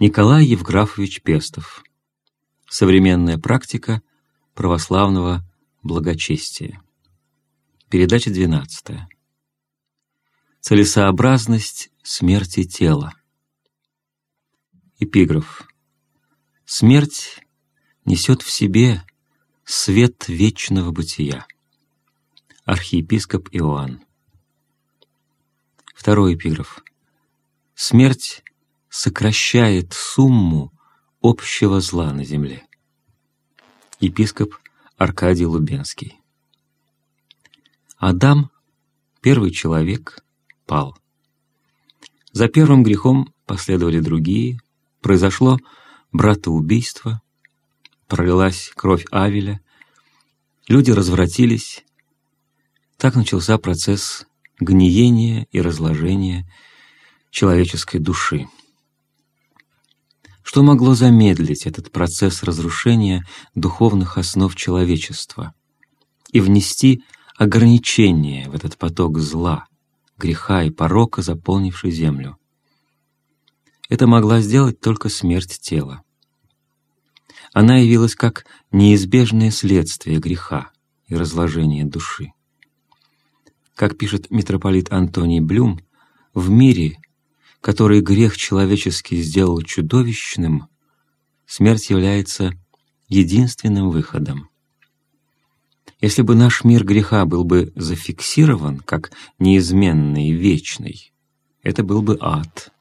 Николай Евграфович Пестов. Современная практика православного благочестия. Передача 12. Целесообразность смерти тела. Эпиграф. Смерть несет в себе свет вечного бытия. Архиепископ Иоанн. Второй эпиграф. Смерть сокращает сумму общего зла на земле. Епископ Аркадий Лубенский. Адам, первый человек, пал. За первым грехом последовали другие, произошло братоубийство, пролилась кровь Авеля, люди развратились. Так начался процесс гниения и разложения человеческой души. Что могло замедлить этот процесс разрушения духовных основ человечества и внести ограничение в этот поток зла, греха и порока, заполнивший землю? Это могла сделать только смерть тела. Она явилась как неизбежное следствие греха и разложения души. Как пишет митрополит Антоний Блюм, в мире который грех человеческий сделал чудовищным, смерть является единственным выходом. Если бы наш мир греха был бы зафиксирован как неизменный и вечный, это был бы ад.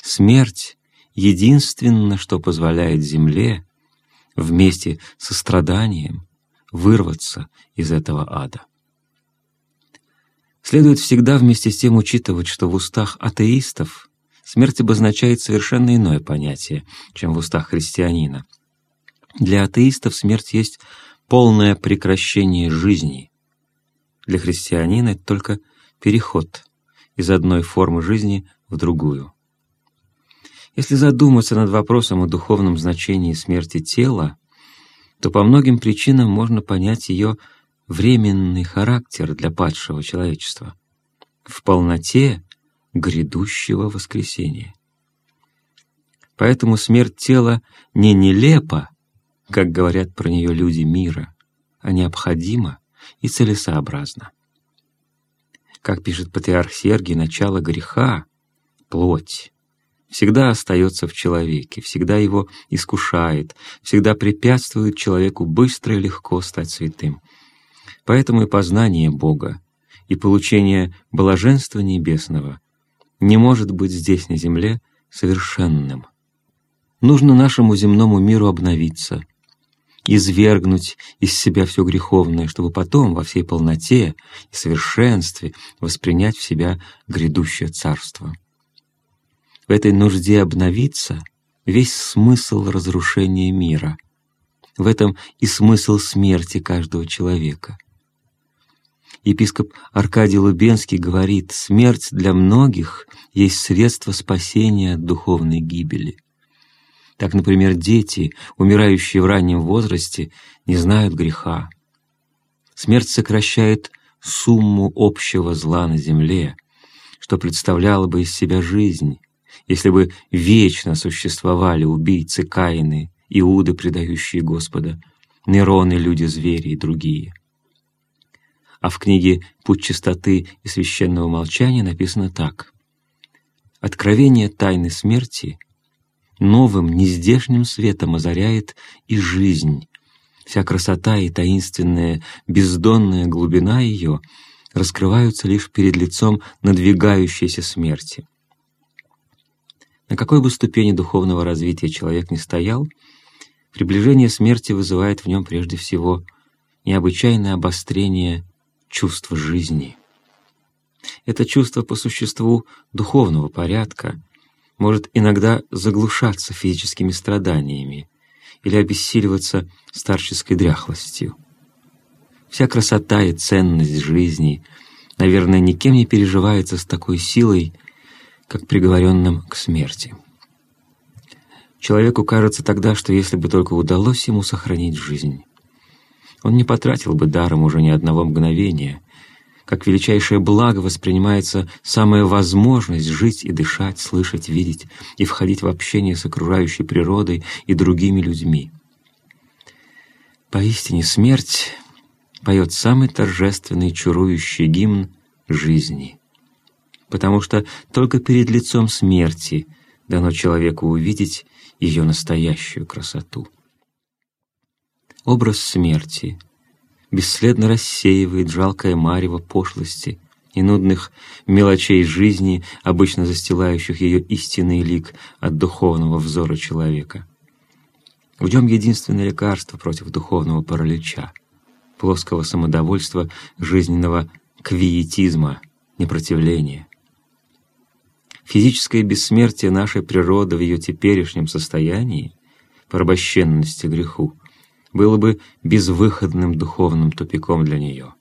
Смерть — единственное, что позволяет земле вместе со страданием вырваться из этого ада. Следует всегда вместе с тем учитывать, что в устах атеистов смерть обозначает совершенно иное понятие, чем в устах христианина. Для атеистов смерть есть полное прекращение жизни. Для христианина это только переход из одной формы жизни в другую. Если задуматься над вопросом о духовном значении смерти тела, то по многим причинам можно понять ее временный характер для падшего человечества в полноте грядущего воскресения. Поэтому смерть тела не нелепа, как говорят про нее люди мира, а необходима и целесообразна. Как пишет патриарх Сергий, начало греха — плоть, всегда остается в человеке, всегда его искушает, всегда препятствует человеку быстро и легко стать святым. Поэтому и познание Бога, и получение блаженства небесного не может быть здесь, на земле, совершенным. Нужно нашему земному миру обновиться, извергнуть из себя все греховное, чтобы потом во всей полноте и совершенстве воспринять в себя грядущее царство. В этой нужде обновиться весь смысл разрушения мира. В этом и смысл смерти каждого человека. Епископ Аркадий Лубенский говорит, смерть для многих есть средство спасения от духовной гибели. Так, например, дети, умирающие в раннем возрасте, не знают греха. Смерть сокращает сумму общего зла на земле, что представляло бы из себя жизнь, если бы вечно существовали убийцы Каины, Иуды, предающие Господа, Нероны, люди-звери и другие — а в книге «Путь чистоты и священного молчания» написано так. «Откровение тайны смерти новым, нездешним светом озаряет и жизнь. Вся красота и таинственная, бездонная глубина ее раскрываются лишь перед лицом надвигающейся смерти». На какой бы ступени духовного развития человек ни стоял, приближение смерти вызывает в нем прежде всего необычайное обострение чувство жизни. Это чувство по существу духовного порядка может иногда заглушаться физическими страданиями или обессиливаться старческой дряхлостью. Вся красота и ценность жизни, наверное, никем не переживается с такой силой, как приговоренным к смерти. Человеку кажется тогда, что если бы только удалось ему сохранить жизнь, он не потратил бы даром уже ни одного мгновения, как величайшее благо воспринимается самая возможность жить и дышать, слышать, видеть и входить в общение с окружающей природой и другими людьми. Поистине смерть поет самый торжественный чарующий гимн жизни, потому что только перед лицом смерти дано человеку увидеть ее настоящую красоту. Образ смерти бесследно рассеивает жалкое марево пошлости и нудных мелочей жизни, обычно застилающих ее истинный лик от духовного взора человека. В нем единственное лекарство против духовного паралича, плоского самодовольства, жизненного квиетизма, непротивления. Физическое бессмертие нашей природы в ее теперешнем состоянии, порабощенности греху, было бы безвыходным духовным тупиком для нее,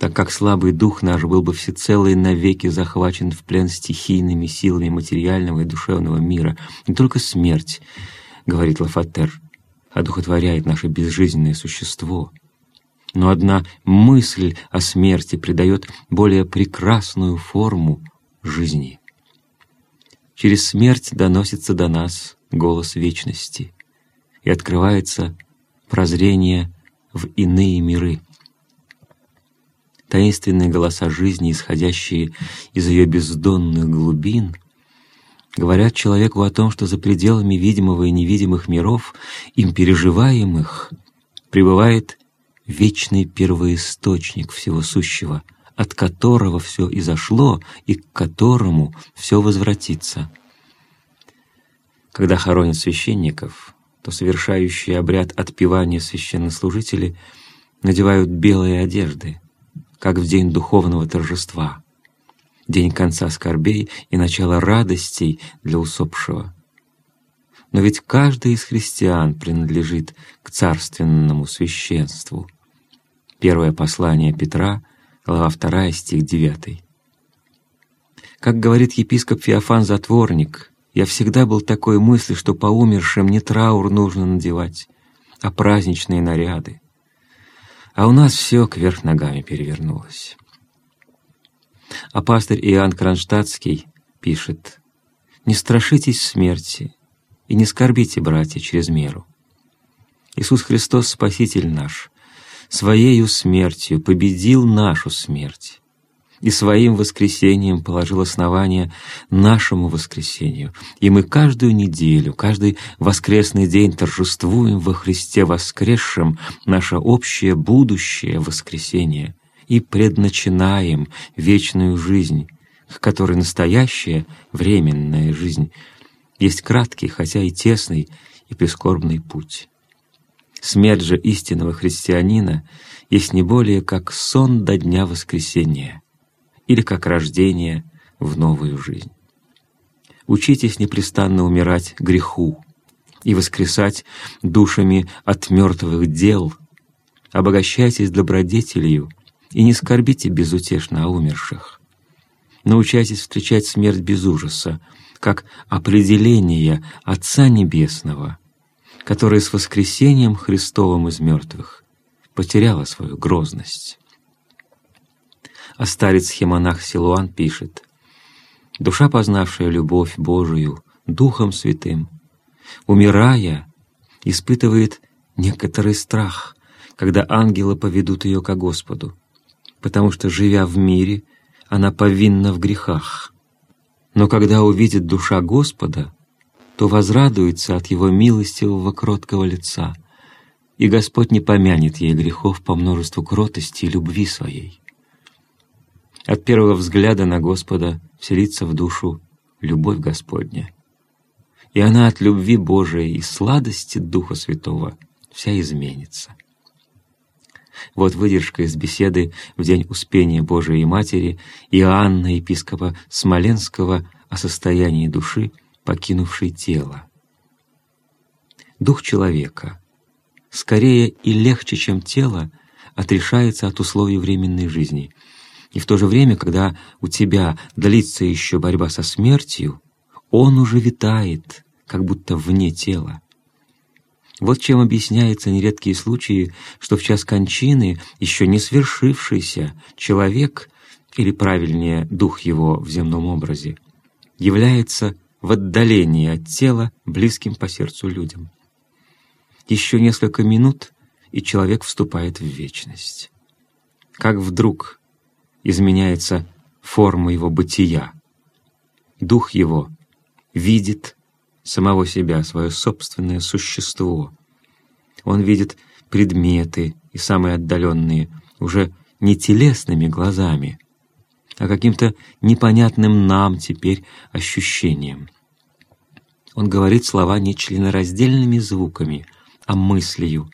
так как слабый дух наш был бы всецело и навеки захвачен в плен стихийными силами материального и душевного мира. Не только смерть, говорит Лафатер, одухотворяет наше безжизненное существо, но одна мысль о смерти придает более прекрасную форму жизни. Через смерть доносится до нас голос вечности и открывается прозрение в иные миры. Таинственные голоса жизни, исходящие из ее бездонных глубин, говорят человеку о том, что за пределами видимого и невидимых миров, им переживаемых, пребывает вечный первоисточник всего сущего — от которого все изошло и к которому все возвратится. Когда хоронят священников, то совершающие обряд отпевания священнослужители надевают белые одежды, как в день духовного торжества, день конца скорбей и начала радостей для усопшего. Но ведь каждый из христиан принадлежит к царственному священству. Первое послание Петра — глава 2, стих 9. Как говорит епископ Феофан Затворник, я всегда был такой мысли, что по умершим не траур нужно надевать, а праздничные наряды. А у нас все кверх ногами перевернулось. А пастырь Иоанн Кронштадтский пишет, «Не страшитесь смерти и не скорбите, братья, через меру. Иисус Христос, Спаситель наш, Своею смертью победил нашу смерть и своим воскресением положил основание нашему воскресению. И мы каждую неделю, каждый воскресный день торжествуем во Христе воскресшем наше общее будущее воскресение и предначинаем вечную жизнь, к которой настоящая временная жизнь есть краткий, хотя и тесный и прискорбный путь. Смерть же истинного христианина есть не более как сон до дня воскресения или как рождение в новую жизнь. Учитесь непрестанно умирать греху и воскресать душами от мертвых дел, обогащайтесь добродетелью и не скорбите безутешно о умерших. Научайтесь встречать смерть без ужаса, как определение Отца Небесного — которая с воскресением Христовым из мертвых потеряла свою грозность. А старец-химонах Силуан пишет, «Душа, познавшая любовь Божию Духом Святым, умирая, испытывает некоторый страх, когда ангелы поведут ее ко Господу, потому что, живя в мире, она повинна в грехах. Но когда увидит душа Господа, то возрадуется от Его милостивого кроткого лица, и Господь не помянет ей грехов по множеству кротости и любви своей. От первого взгляда на Господа вселится в душу любовь Господня, и она от любви Божией и сладости Духа Святого вся изменится. Вот выдержка из беседы в день Успения Божией Матери Иоанна, епископа Смоленского, о состоянии души — покинувший тело. Дух человека, скорее и легче, чем тело, отрешается от условий временной жизни. И в то же время, когда у тебя длится еще борьба со смертью, он уже витает, как будто вне тела. Вот чем объясняются нередкие случаи, что в час кончины еще не свершившийся человек, или правильнее, дух его в земном образе, является в отдалении от тела близким по сердцу людям. Еще несколько минут, и человек вступает в вечность. Как вдруг изменяется форма его бытия. Дух его видит самого себя, свое собственное существо. Он видит предметы и самые отдаленные уже не телесными глазами, а каким-то непонятным нам теперь ощущением. Он говорит слова не членораздельными звуками, а мыслью,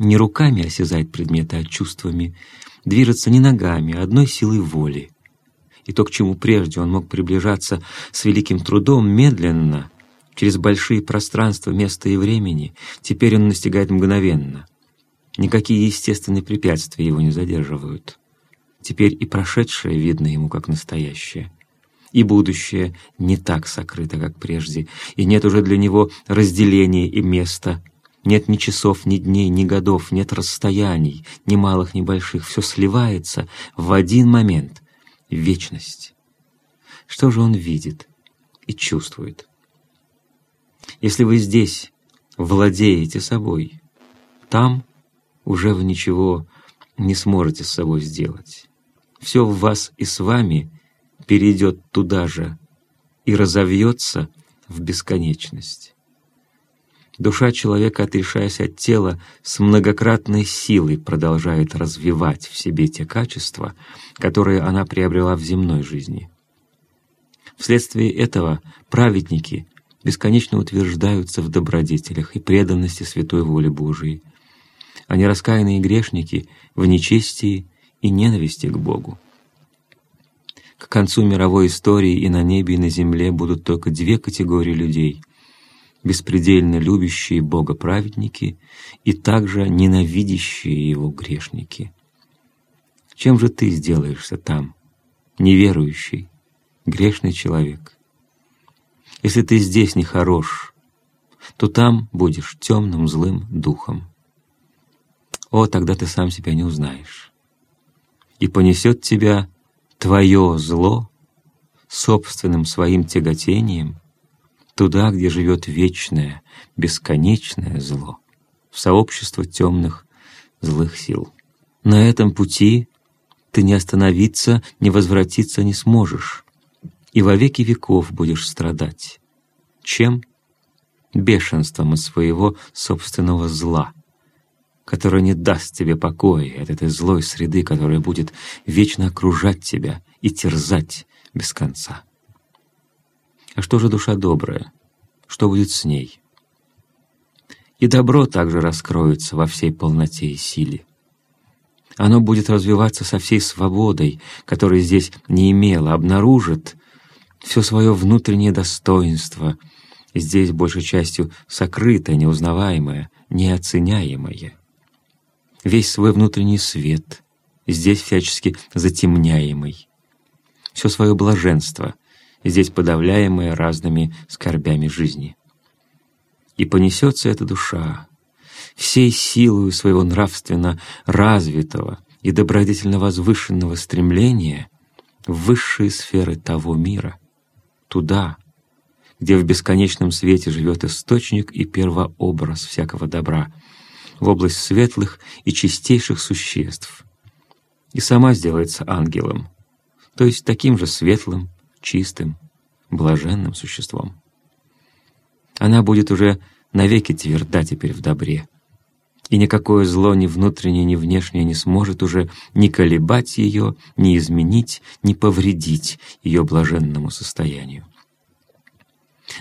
не руками осязает предметы, а чувствами, движется не ногами, а одной силой воли. И то, к чему прежде он мог приближаться с великим трудом, медленно, через большие пространства места и времени, теперь он настигает мгновенно. Никакие естественные препятствия его не задерживают. Теперь и прошедшее видно ему как настоящее. И будущее не так сокрыто, как прежде, и нет уже для него разделения и места. Нет ни часов, ни дней, ни годов, нет расстояний, ни малых, ни больших. Все сливается в один момент — вечность. Что же он видит и чувствует? Если вы здесь владеете собой, там уже вы ничего не сможете с собой сделать. Все в вас и с вами перейдет туда же и разовьется в бесконечность. Душа человека, отрешаясь от тела, с многократной силой продолжает развивать в себе те качества, которые она приобрела в земной жизни. Вследствие этого праведники бесконечно утверждаются в добродетелях и преданности святой воле Божией, а нераскаянные грешники в нечестии и ненависти к Богу. К концу мировой истории и на небе, и на земле будут только две категории людей — беспредельно любящие Бога праведники и также ненавидящие Его грешники. Чем же ты сделаешься там, неверующий, грешный человек? Если ты здесь не хорош, то там будешь темным злым духом. О, тогда ты сам себя не узнаешь. И понесет тебя твое зло собственным своим тяготением туда, где живет вечное, бесконечное зло, в сообщество темных злых сил. На этом пути ты не остановиться, не возвратиться не сможешь и во веки веков будешь страдать. Чем? Бешенством от своего собственного зла, которое не даст тебе покоя от этой злой среды, которая будет вечно окружать тебя и терзать без конца. А что же душа добрая? Что будет с ней? И добро также раскроется во всей полноте и силе. Оно будет развиваться со всей свободой, которой здесь не имело, обнаружит все свое внутреннее достоинство, здесь большей частью сокрытое, неузнаваемое, неоценяемое. Весь свой внутренний свет, здесь всячески затемняемый. Все свое блаженство, здесь подавляемое разными скорбями жизни. И понесется эта душа всей силой своего нравственно развитого и добродетельно возвышенного стремления в высшие сферы того мира, туда, где в бесконечном свете живет источник и первообраз всякого добра, в область светлых и чистейших существ, и сама сделается ангелом, то есть таким же светлым, чистым, блаженным существом. Она будет уже навеки тверда теперь в добре, и никакое зло ни внутреннее, ни внешнее не сможет уже ни колебать ее, ни изменить, ни повредить ее блаженному состоянию.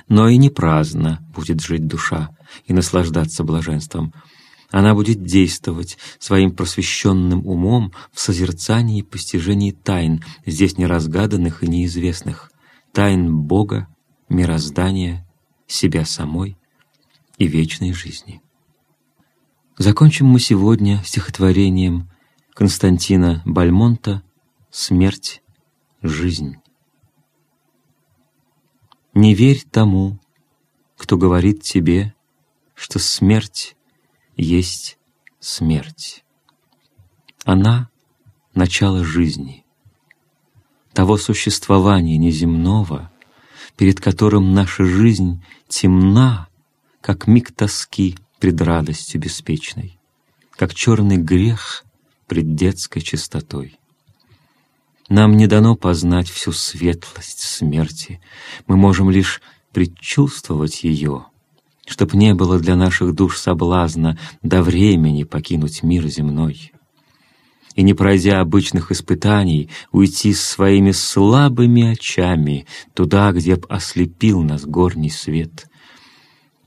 Но и не праздно будет жить душа и наслаждаться блаженством. Она будет действовать своим просвещенным умом в созерцании и постижении тайн, здесь неразгаданных и неизвестных, тайн Бога, мироздания, себя самой и вечной жизни. Закончим мы сегодня стихотворением Константина Бальмонта «Смерть, жизнь». Не верь тому, кто говорит тебе, что смерть есть смерть. Она — начало жизни, того существования неземного, перед которым наша жизнь темна, как миг тоски пред радостью беспечной, как черный грех пред детской чистотой. Нам не дано познать всю светлость смерти, мы можем лишь предчувствовать ее, чтоб не было для наших душ соблазна до времени покинуть мир земной и, не пройдя обычных испытаний, уйти с своими слабыми очами туда, где б ослепил нас горний свет.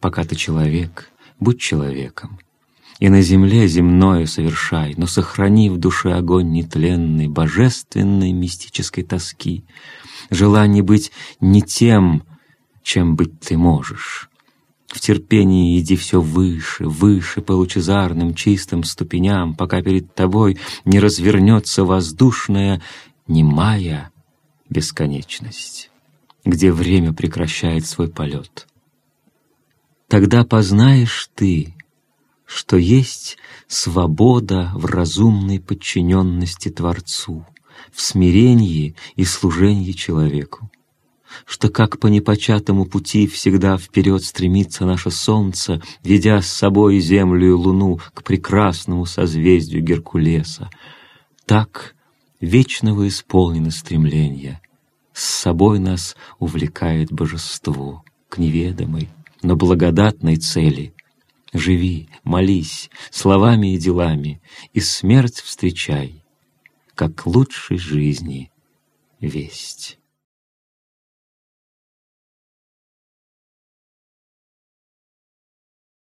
Пока ты человек, будь человеком, и на земле земное совершай, но сохрани в душе огонь нетленный, божественной мистической тоски, желание быть не тем, чем быть ты можешь. В терпении иди все выше, выше по лучезарным чистым ступеням, пока перед тобой не развернется воздушная, немая бесконечность, где время прекращает свой полет. Тогда познаешь ты, что есть свобода в разумной подчиненности Творцу, в смирении и служении человеку что как по непочатому пути всегда вперед стремится наше солнце, ведя с собой землю и луну к прекрасному созвездию Геркулеса, так вечного исполнено стремление, с собой нас увлекает божество к неведомой, но благодатной цели. Живи, молись, словами и делами, и смерть встречай, как лучшей жизни весть.